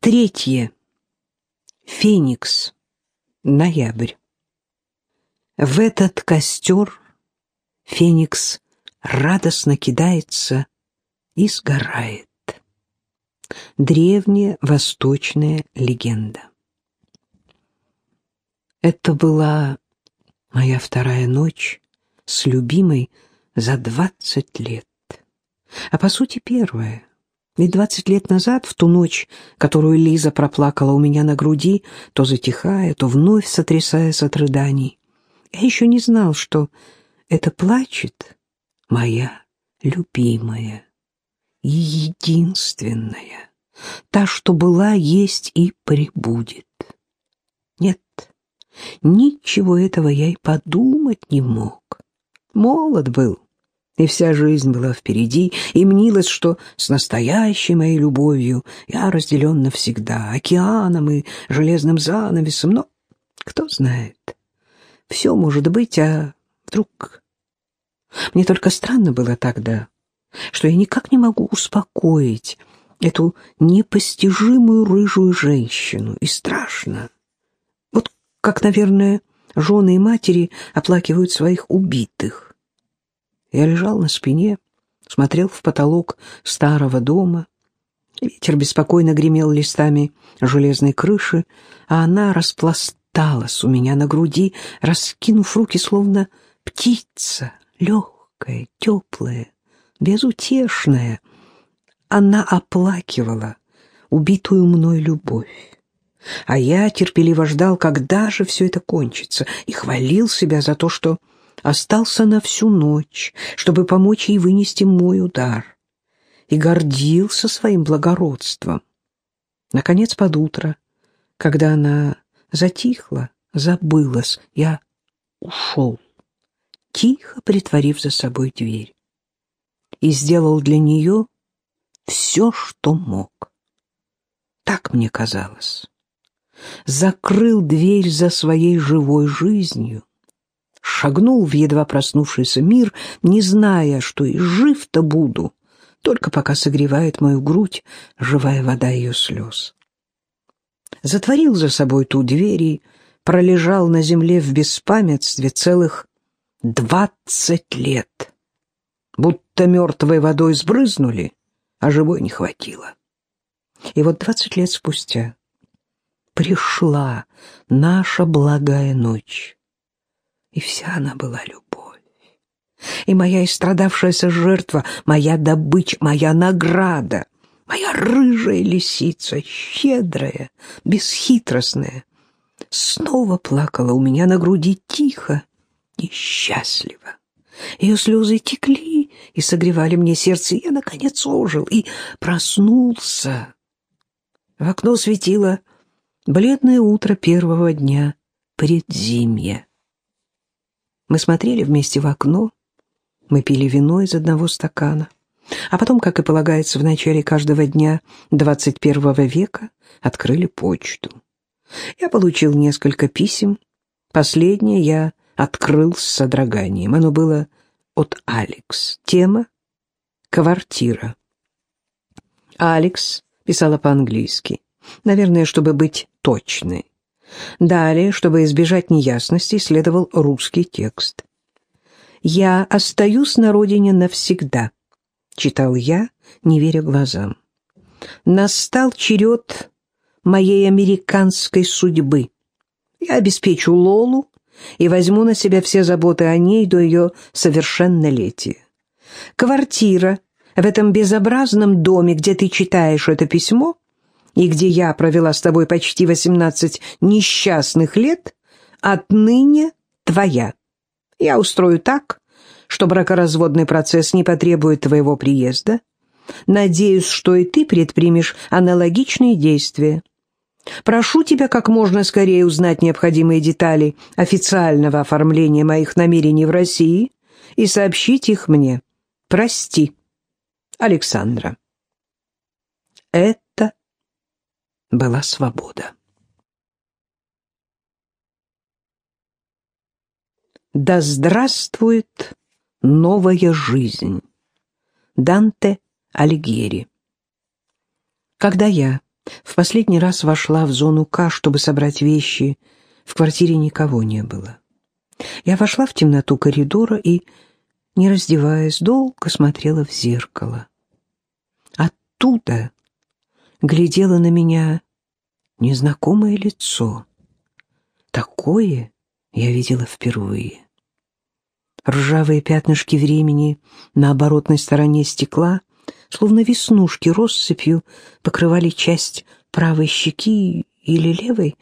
Третье. Феникс. Ноябрь. В этот костер Феникс радостно кидается и сгорает. Древняя восточная легенда. Это была моя вторая ночь с любимой за двадцать лет. А по сути первая. Ведь двадцать лет назад, в ту ночь, которую Лиза проплакала у меня на груди, то затихая, то вновь сотрясаясь от рыданий, я еще не знал, что это плачет моя любимая и единственная, та, что была, есть и прибудет. Нет, ничего этого я и подумать не мог. Молод был, и вся жизнь была впереди, и мнилось, что с настоящей моей любовью я разделен навсегда океаном и железным занавесом, но кто знает, все может быть, а вдруг... Мне только странно было тогда, что я никак не могу успокоить эту непостижимую рыжую женщину, и страшно. Вот как, наверное, жены и матери оплакивают своих убитых. Я лежал на спине, смотрел в потолок старого дома. Ветер беспокойно гремел листами железной крыши, а она распласталась у меня на груди, раскинув руки, словно птица, легкая, теплая, безутешная. Она оплакивала убитую мной любовь. А я терпеливо ждал, когда же все это кончится, и хвалил себя за то, что остался на всю ночь, чтобы помочь ей вынести мой удар, и гордился своим благородством. Наконец, под утро, когда она затихла, забылась, я ушел, тихо притворив за собой дверь, и сделал для нее все, что мог. Так мне казалось закрыл дверь за своей живой жизнью, шагнул в едва проснувшийся мир, не зная, что и жив-то буду, только пока согревает мою грудь живая вода ее слез. Затворил за собой ту дверь и пролежал на земле в беспамятстве целых двадцать лет, будто мертвой водой сбрызнули, а живой не хватило. И вот двадцать лет спустя пришла наша благая ночь. И вся она была любовь. И моя истрадавшаяся жертва, моя добыча, моя награда, моя рыжая лисица, щедрая, бесхитростная, снова плакала у меня на груди тихо и счастливо. Ее слезы текли и согревали мне сердце, и я, наконец, ожил и проснулся. В окно светило Бледное утро первого дня предзимья. Мы смотрели вместе в окно, мы пили вино из одного стакана, а потом, как и полагается в начале каждого дня 21 века, открыли почту. Я получил несколько писем. Последнее я открыл с содроганием. Оно было от Алекс. Тема «Квартира». Алекс писала по-английски. Наверное, чтобы быть точной. Далее, чтобы избежать неясностей, следовал русский текст. «Я остаюсь на родине навсегда», — читал я, не веря глазам. «Настал черед моей американской судьбы. Я обеспечу Лолу и возьму на себя все заботы о ней до ее совершеннолетия. Квартира в этом безобразном доме, где ты читаешь это письмо, и где я провела с тобой почти восемнадцать несчастных лет, отныне твоя. Я устрою так, что бракоразводный процесс не потребует твоего приезда. Надеюсь, что и ты предпримешь аналогичные действия. Прошу тебя как можно скорее узнать необходимые детали официального оформления моих намерений в России и сообщить их мне. Прости, Александра. Это была свобода. Да здравствует новая жизнь. Данте Алигьери. Когда я В последний раз вошла в зону К, чтобы собрать вещи. В квартире никого не было. Я вошла в темноту коридора и, не раздеваясь, долго смотрела в зеркало. Оттуда глядело на меня незнакомое лицо. Такое я видела впервые. Ржавые пятнышки времени на оборотной стороне стекла, словно веснушки россыпью, покрывали часть правой щеки или левой.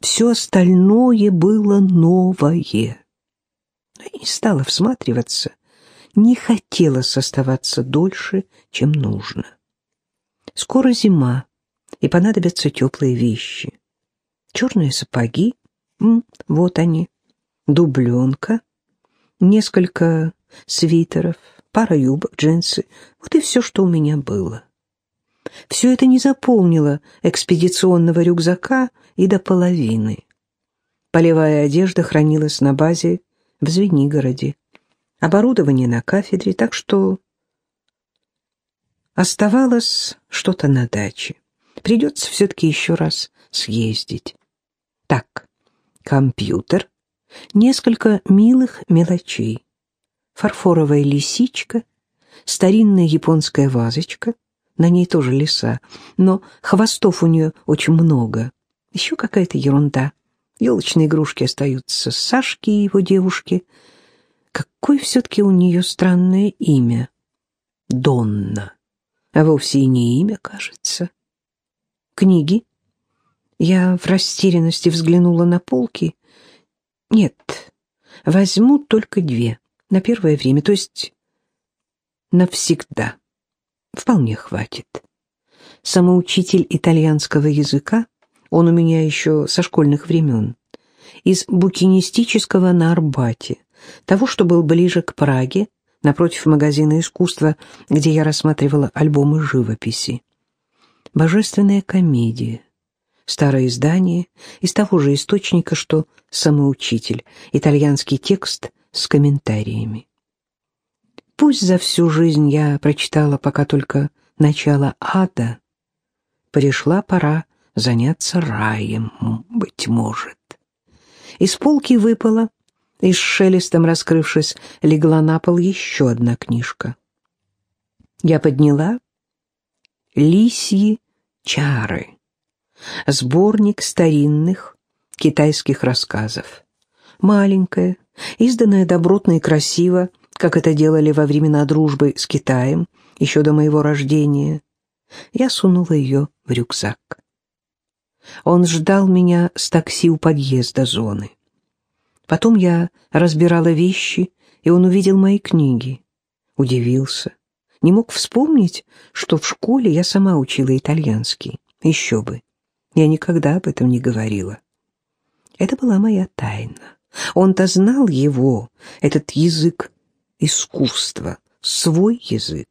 Все остальное было новое. Но я не стала всматриваться, не хотела оставаться дольше, чем нужно. Скоро зима, и понадобятся теплые вещи. Черные сапоги, вот они, дубленка — несколько свитеров, пара юбок, джинсы. Вот и все, что у меня было. Все это не заполнило экспедиционного рюкзака и до половины. Полевая одежда хранилась на базе в Звенигороде. Оборудование на кафедре, так что оставалось что-то на даче. Придется все-таки еще раз съездить. Так, компьютер, несколько милых мелочей. Фарфоровая лисичка, старинная японская вазочка, на ней тоже лиса, но хвостов у нее очень много. Еще какая-то ерунда. Елочные игрушки остаются Сашки и его девушки. Какое все-таки у нее странное имя? Донна. А вовсе и не имя, кажется. Книги. Я в растерянности взглянула на полки нет, возьму только две, на первое время, то есть навсегда. Вполне хватит. Самоучитель итальянского языка, он у меня еще со школьных времен, из букинистического на Арбате, того, что был ближе к Праге, напротив магазина искусства, где я рассматривала альбомы живописи. Божественная комедия, старое издание из того же источника, что «Самоучитель», итальянский текст с комментариями. Пусть за всю жизнь я прочитала пока только начало ада, пришла пора заняться раем, быть может. Из полки выпала, и с шелестом раскрывшись, легла на пол еще одна книжка. Я подняла «Лисьи чары» Сборник старинных китайских рассказов. Маленькая, изданная добротно и красиво, как это делали во времена дружбы с Китаем, еще до моего рождения. Я сунула ее в рюкзак. Он ждал меня с такси у подъезда зоны. Потом я разбирала вещи, и он увидел мои книги. Удивился. Не мог вспомнить, что в школе я сама учила итальянский. Еще бы. Я никогда об этом не говорила. Это была моя тайна. Он-то знал его, этот язык искусства, свой язык.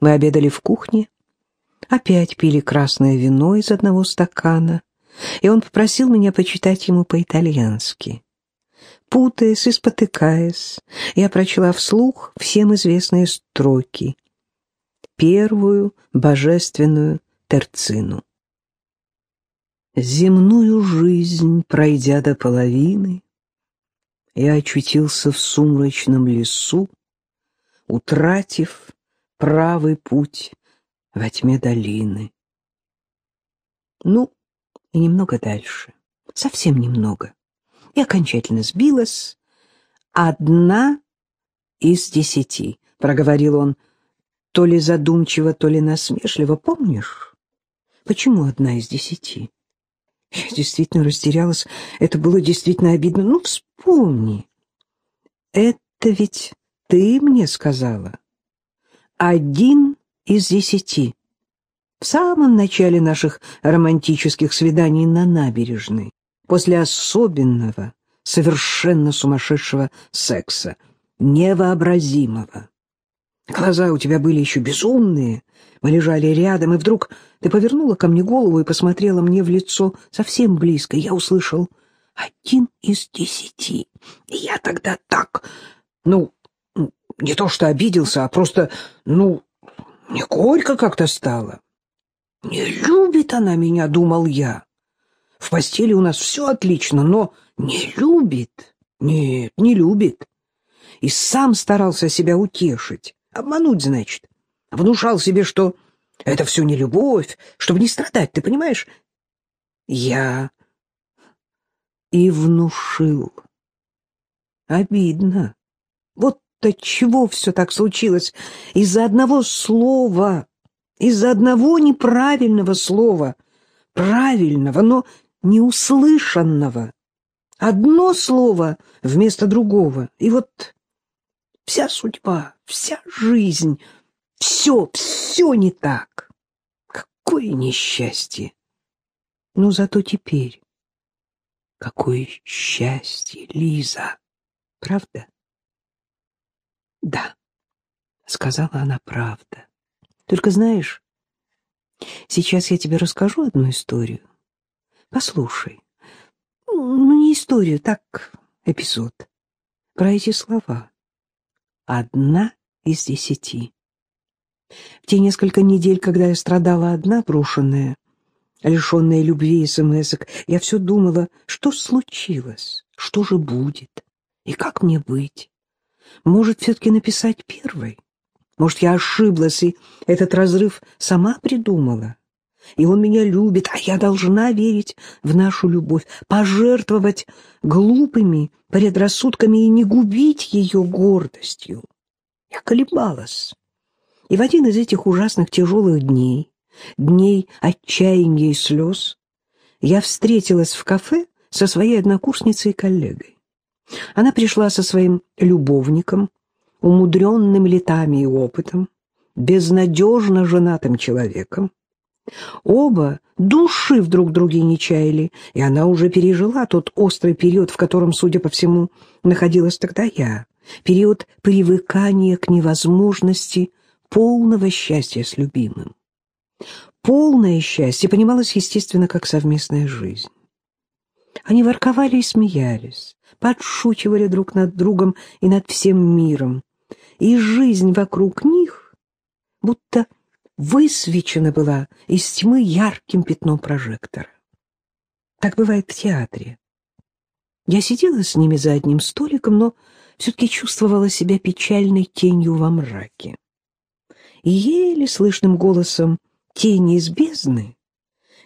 Мы обедали в кухне, опять пили красное вино из одного стакана, и он попросил меня почитать ему по-итальянски. Путаясь и спотыкаясь, я прочла вслух всем известные строки. Первую божественную терцину земную жизнь, пройдя до половины, я очутился в сумрачном лесу, утратив правый путь во тьме долины. Ну, и немного дальше, совсем немного. И окончательно сбилась. Одна из десяти, — проговорил он, то ли задумчиво, то ли насмешливо. Помнишь, почему одна из десяти? Я действительно растерялась. Это было действительно обидно. Ну, вспомни. Это ведь ты мне сказала. Один из десяти. В самом начале наших романтических свиданий на набережной. После особенного, совершенно сумасшедшего секса. Невообразимого. Глаза у тебя были еще безумные. Мы лежали рядом, и вдруг ты повернула ко мне голову и посмотрела мне в лицо совсем близко. Я услышал один из десяти. И я тогда так, ну, не то что обиделся, а просто, ну, мне горько как-то стало. Не любит она меня, думал я. В постели у нас все отлично, но не любит. Нет, не любит. И сам старался себя утешить. Обмануть, значит. Внушал себе, что это все не любовь, чтобы не страдать, ты понимаешь? Я и внушил. Обидно. Вот от чего все так случилось? Из-за одного слова, из-за одного неправильного слова. Правильного, но неуслышанного. Одно слово вместо другого. И вот вся судьба, вся жизнь, все, все не так. Какое несчастье! Но зато теперь какое счастье, Лиза! Правда? Да, сказала она правда. Только знаешь, сейчас я тебе расскажу одну историю. Послушай. Ну, не историю, так, эпизод. Про эти слова. Одна из десяти. В те несколько недель, когда я страдала одна, брошенная, лишенная любви и смс я все думала, что случилось, что же будет, и как мне быть. Может, все-таки написать первой? Может, я ошиблась, и этот разрыв сама придумала? И он меня любит, а я должна верить в нашу любовь, пожертвовать глупыми предрассудками и не губить ее гордостью. Я колебалась. И в один из этих ужасных тяжелых дней, дней отчаяния и слез, я встретилась в кафе со своей однокурсницей и коллегой. Она пришла со своим любовником, умудренным летами и опытом, безнадежно женатым человеком. Оба души в друг друге не чаяли, и она уже пережила тот острый период, в котором, судя по всему, находилась тогда я, период привыкания к невозможности полного счастья с любимым. Полное счастье понималось, естественно, как совместная жизнь. Они ворковали и смеялись, подшучивали друг над другом и над всем миром, и жизнь вокруг них будто высвечена была из тьмы ярким пятном прожектора. Так бывает в театре. Я сидела с ними за одним столиком, но все-таки чувствовала себя печальной тенью во мраке. И еле слышным голосом тени из бездны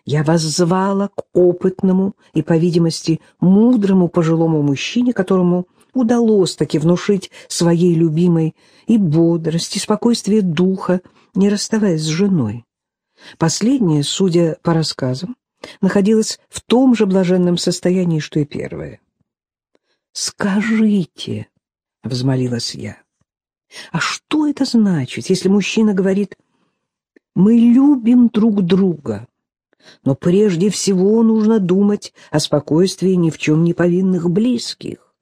я воззвала к опытному и, по видимости, мудрому пожилому мужчине, которому удалось таки внушить своей любимой и бодрость, и спокойствие духа, не расставаясь с женой. Последняя, судя по рассказам, находилась в том же блаженном состоянии, что и первая. «Скажите», — взмолилась я, — «а что это значит, если мужчина говорит, мы любим друг друга?» Но прежде всего нужно думать о спокойствии ни в чем не повинных близких.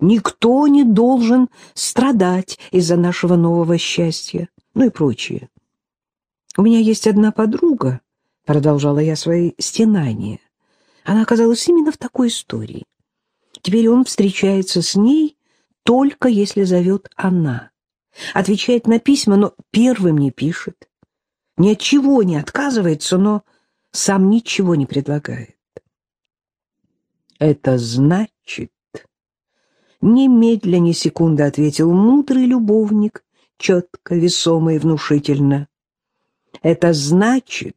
Никто не должен страдать из-за нашего нового счастья, ну и прочее. У меня есть одна подруга, продолжала я свои стенания. Она оказалась именно в такой истории. Теперь он встречается с ней только если зовет она. Отвечает на письма, но первым не пишет. Ни от чего не отказывается, но сам ничего не предлагает. Это значит, немедля ни секунды ответил мудрый любовник, четко, весомо и внушительно. Это значит,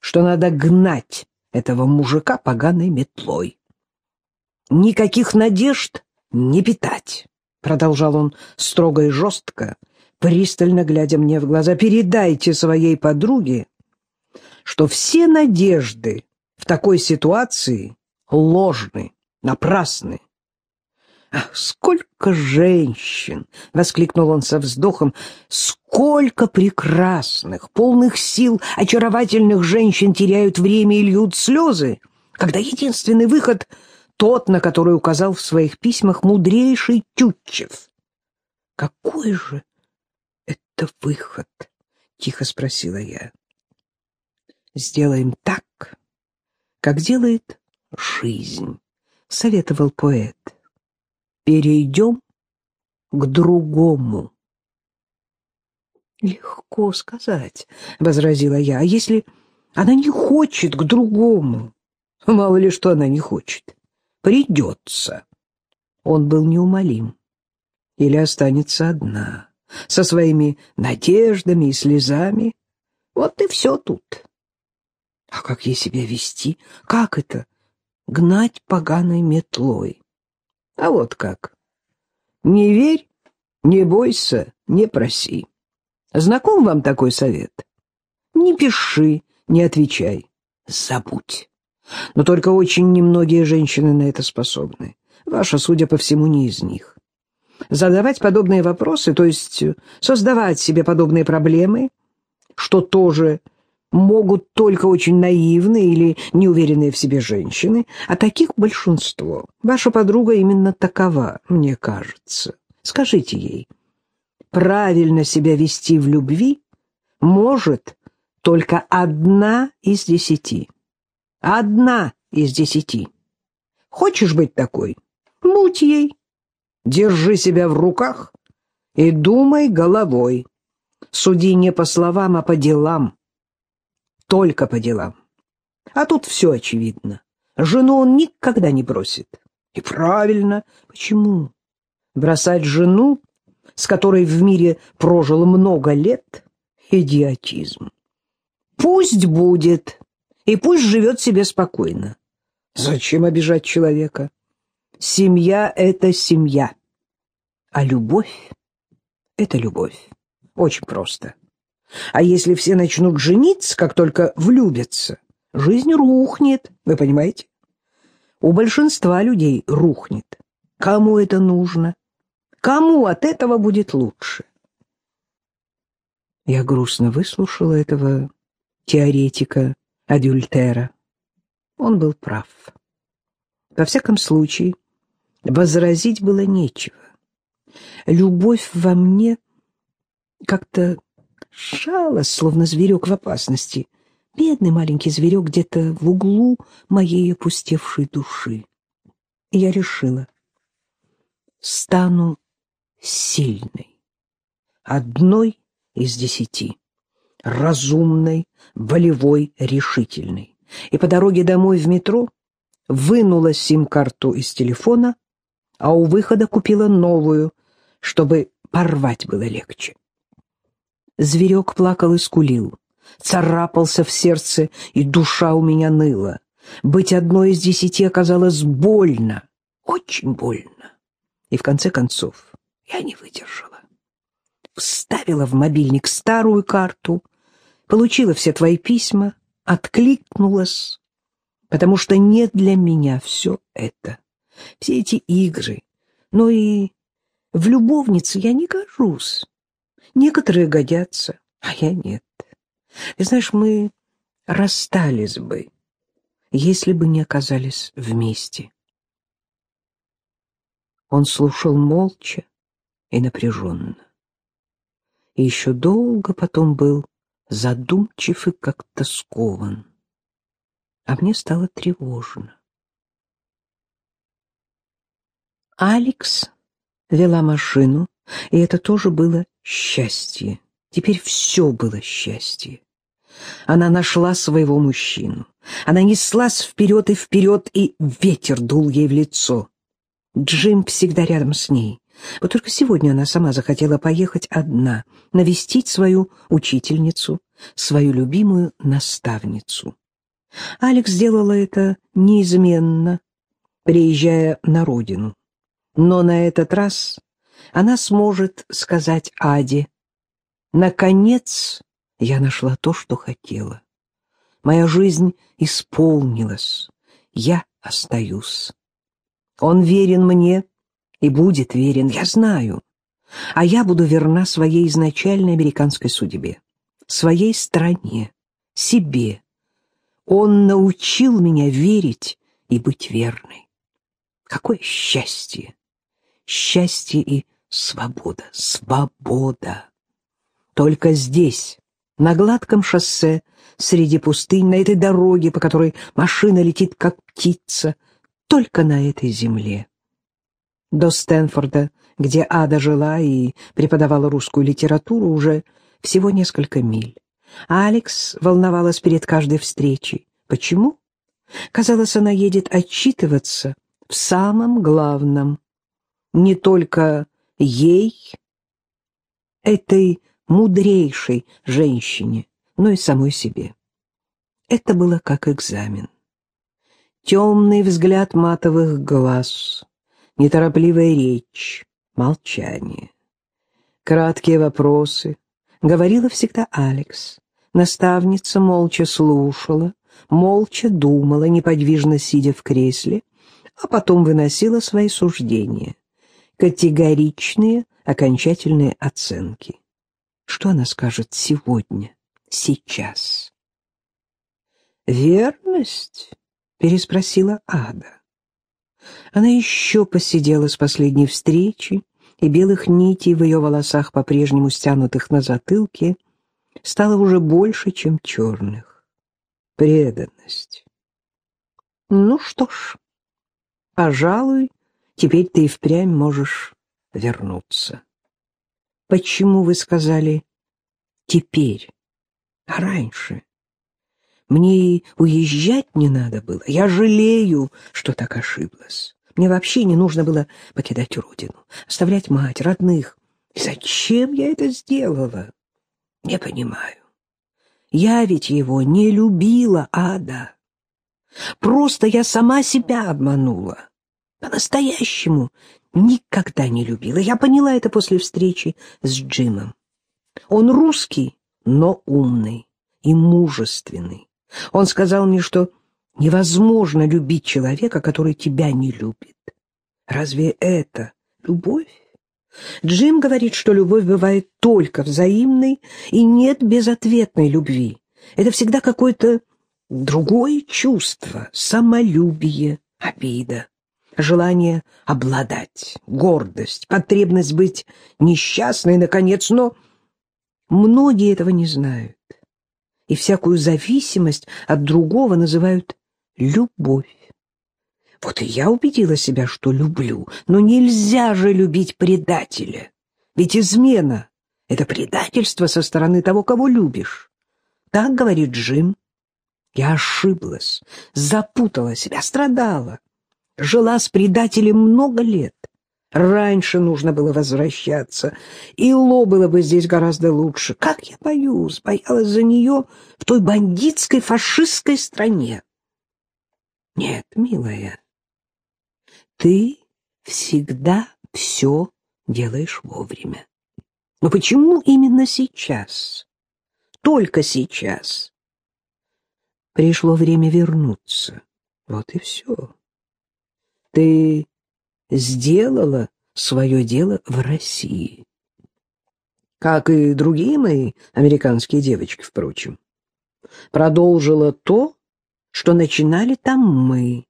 что надо гнать этого мужика поганой метлой. Никаких надежд не питать, продолжал он строго и жестко, пристально глядя мне в глаза. Передайте своей подруге, что все надежды в такой ситуации ложны, напрасны. «Ах, сколько женщин!» — воскликнул он со вздохом. «Сколько прекрасных, полных сил, очаровательных женщин теряют время и льют слезы, когда единственный выход — тот, на который указал в своих письмах мудрейший Тютчев». «Какой же это выход?» — тихо спросила я сделаем так, как делает жизнь, — советовал поэт. Перейдем к другому. Легко сказать, — возразила я. А если она не хочет к другому? Мало ли что она не хочет. Придется. Он был неумолим. Или останется одна, со своими надеждами и слезами. Вот и все тут. А как ей себя вести? Как это? Гнать поганой метлой. А вот как. Не верь, не бойся, не проси. Знаком вам такой совет? Не пиши, не отвечай. Забудь. Но только очень немногие женщины на это способны. Ваша, судя по всему, не из них. Задавать подобные вопросы, то есть создавать себе подобные проблемы, что тоже могут только очень наивные или неуверенные в себе женщины, а таких большинство. Ваша подруга именно такова, мне кажется. Скажите ей, правильно себя вести в любви может только одна из десяти. Одна из десяти. Хочешь быть такой? Будь ей. Держи себя в руках и думай головой. Суди не по словам, а по делам. Только по делам. А тут все очевидно. Жену он никогда не бросит. И правильно. Почему? Бросать жену, с которой в мире прожил много лет, — идиотизм. Пусть будет, и пусть живет себе спокойно. Зачем обижать человека? Семья — это семья, а любовь — это любовь. Очень просто. А если все начнут жениться, как только влюбятся, жизнь рухнет, вы понимаете? У большинства людей рухнет. Кому это нужно? Кому от этого будет лучше? Я грустно выслушала этого теоретика Адюльтера. Он был прав. Во всяком случае, возразить было нечего. Любовь во мне как-то шалась, словно зверек в опасности. Бедный маленький зверек где-то в углу моей опустевшей души. Я решила, стану сильной, одной из десяти, разумной, волевой, решительной. И по дороге домой в метро вынула сим-карту из телефона, а у выхода купила новую, чтобы порвать было легче. Зверек плакал и скулил, царапался в сердце, и душа у меня ныла. Быть одной из десяти оказалось больно, очень больно. И в конце концов я не выдержала. Вставила в мобильник старую карту, получила все твои письма, откликнулась, потому что не для меня все это, все эти игры, но и в любовнице я не гожусь. Некоторые годятся, а я нет. Ты знаешь, мы расстались бы, если бы не оказались вместе. Он слушал молча и напряженно. И еще долго потом был задумчив и как-то скован. А мне стало тревожно. Алекс вела машину, и это тоже было счастье. Теперь все было счастье. Она нашла своего мужчину. Она неслась вперед и вперед, и ветер дул ей в лицо. Джим всегда рядом с ней. Вот только сегодня она сама захотела поехать одна, навестить свою учительницу, свою любимую наставницу. Алекс сделала это неизменно, приезжая на родину. Но на этот раз она сможет сказать Аде, «Наконец я нашла то, что хотела. Моя жизнь исполнилась. Я остаюсь. Он верен мне и будет верен, я знаю. А я буду верна своей изначальной американской судьбе, своей стране, себе. Он научил меня верить и быть верной. Какое счастье! Счастье и Свобода, свобода. Только здесь, на гладком шоссе, среди пустынь, на этой дороге, по которой машина летит, как птица, только на этой земле. До Стэнфорда, где Ада жила и преподавала русскую литературу, уже всего несколько миль. Алекс волновалась перед каждой встречей. Почему? Казалось, она едет отчитываться в самом главном. Не только ей, этой мудрейшей женщине, но и самой себе. Это было как экзамен. Темный взгляд матовых глаз, неторопливая речь, молчание. Краткие вопросы. Говорила всегда Алекс. Наставница молча слушала, молча думала, неподвижно сидя в кресле, а потом выносила свои суждения. Категоричные, окончательные оценки. Что она скажет сегодня, сейчас? «Верность?» — переспросила Ада. Она еще посидела с последней встречи, и белых нитей в ее волосах, по-прежнему стянутых на затылке, стало уже больше, чем черных. Преданность. Ну что ж, пожалуй, теперь ты и впрямь можешь вернуться. Почему вы сказали «теперь», а раньше? Мне и уезжать не надо было. Я жалею, что так ошиблась. Мне вообще не нужно было покидать родину, оставлять мать, родных. И зачем я это сделала? Не понимаю. Я ведь его не любила, Ада. Просто я сама себя обманула. По-настоящему никогда не любила. Я поняла это после встречи с Джимом. Он русский, но умный и мужественный. Он сказал мне, что невозможно любить человека, который тебя не любит. Разве это любовь? Джим говорит, что любовь бывает только взаимной и нет безответной любви. Это всегда какое-то другое чувство, самолюбие, обида, желание обладать, гордость, потребность быть несчастной, наконец, но многие этого не знают и всякую зависимость от другого называют любовь. Вот и я убедила себя, что люблю, но нельзя же любить предателя. Ведь измена — это предательство со стороны того, кого любишь. Так говорит Джим. Я ошиблась, запутала себя, страдала. Жила с предателем много лет. Раньше нужно было возвращаться, и Ло было бы здесь гораздо лучше. Как я боюсь, боялась за нее в той бандитской фашистской стране. Нет, милая, ты всегда все делаешь вовремя. Но почему именно сейчас? Только сейчас. Пришло время вернуться. Вот и все. Ты сделала свое дело в России. Как и другие мои американские девочки, впрочем. Продолжила то, что начинали там мы.